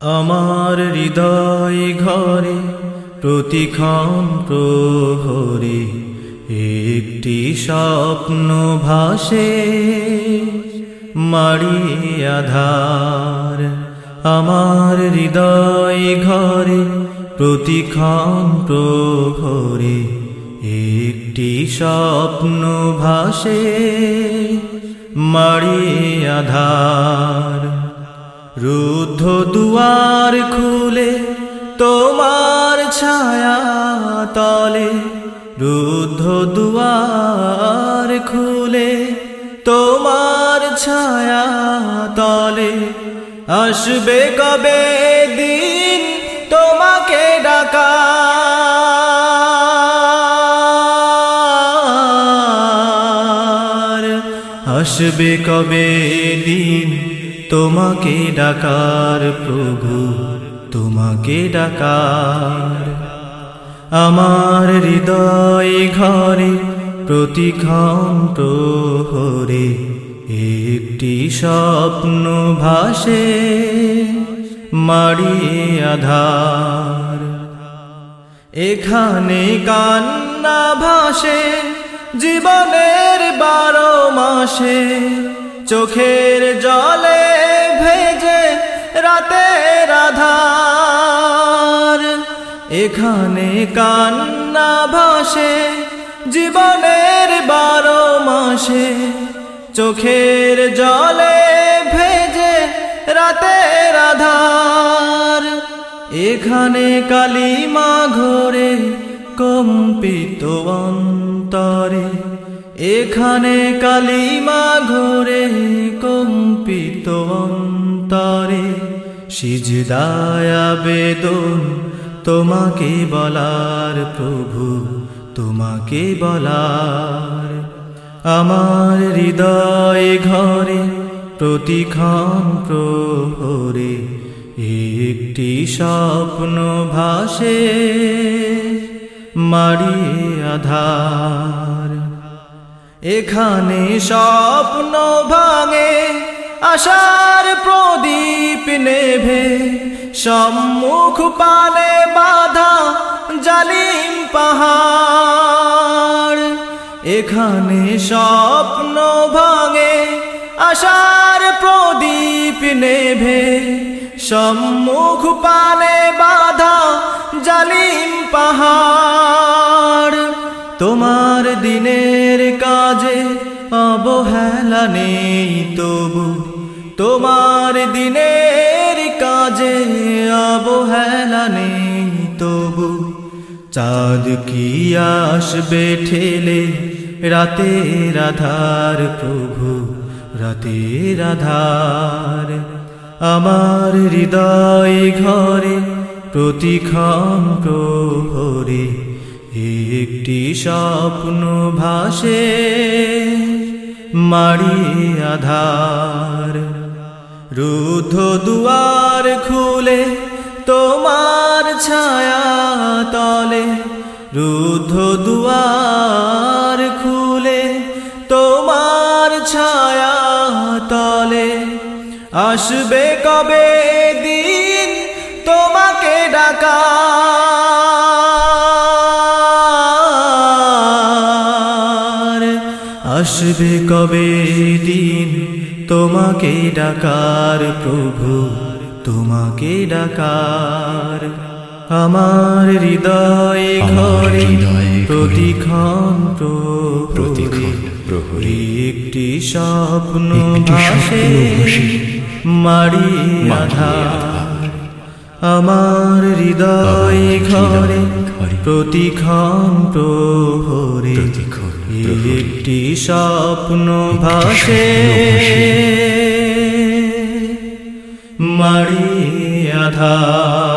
আমার হৃদয় ঘরে প্রতিক্ষণ প্রহরে, একটি স্বপ্ন ভাসে মারি আধার। আমার হৃদয় ঘরে প্রতিক্ষণ প্রহরে, একটি স্বপ্ন ভাসে মারি আধার। রুদ্ধ দুয়ার খুলে তোমার ছায়া তলে। রুদ্ধ দুয়ার খুলে তোমার ছায়া তলে। আসবে কবে দিন তোমাকে ডাকা। আসবে কবে দিন তোমাকে ডাকার প্রভু, তোমাকে ডাকার। আমার হৃদয় ঘরে প্রতিক্ষণ প্রহরে একটি স্বপ্ন ভাসে মারিয়ে আধার। এখানে কান্না ভাসে জীবনের বারো মাসে, চোখের জলে রাতের আধার এখানে কান্না ভাসে, জীবনের বারো মাসে। চোখের জলে ভেজে রাতের আধার এখানে কালিমা ঘরে, কম্পিত অন্তরে। এখানে কালিমা ঘরে, কম্পিত অন্তরে। সিজদায় তোমাকে বলার প্রভু, তোমাকে বলার। আমার হৃদয় ঘরে প্রতিক্ষণ প্রহরে একটি স্বপ্ন ভাসে মারিয়ে আধার। এখানে স্বপ্ন ভাঙে, আশার প্রদীপ সম্মুখ পানে বাধা জালিম পাহাড়। এখানে স্বপ্ন ভাঙে, আশার প্রদীপ নেভে। সম্মুখ পানে বাধা জালিম পাহাড়। তোমার দিনের কাজে অবহেলা নেই তবু। তোমার দিনের কাজে অবহেলা নেই তবু। চাঁদ কি আসবে ঠেলে? রাতের আধার প্রভু, রাতের আধার। আমার হৃদয় ঘরে প্রতিক্ষণ প্রহরে একটি স্বপ্ন ভাসে মারি আধার। রুদ্ধ দুয়ার খুলে, তোমার ছায়া তলে। রুদ্ধ দুয়ার খুলে, তোমার ছায়া তলে। আসবে কবে দিন তোমাকে ডাকা? আসবে কবে তোমাকে ডাকার প্রভু তোমাকে ডাকার। আমার হৃদয় ঘরে প্রতিক্ষণ প্রহরী। একটি স্বপ্ন ভাসে মারি আধার। আমার হৃদয় ঘরে প্রতিক্ষণ প্রহরে। একটি স্বপ্ন ভাসে। মারি আধার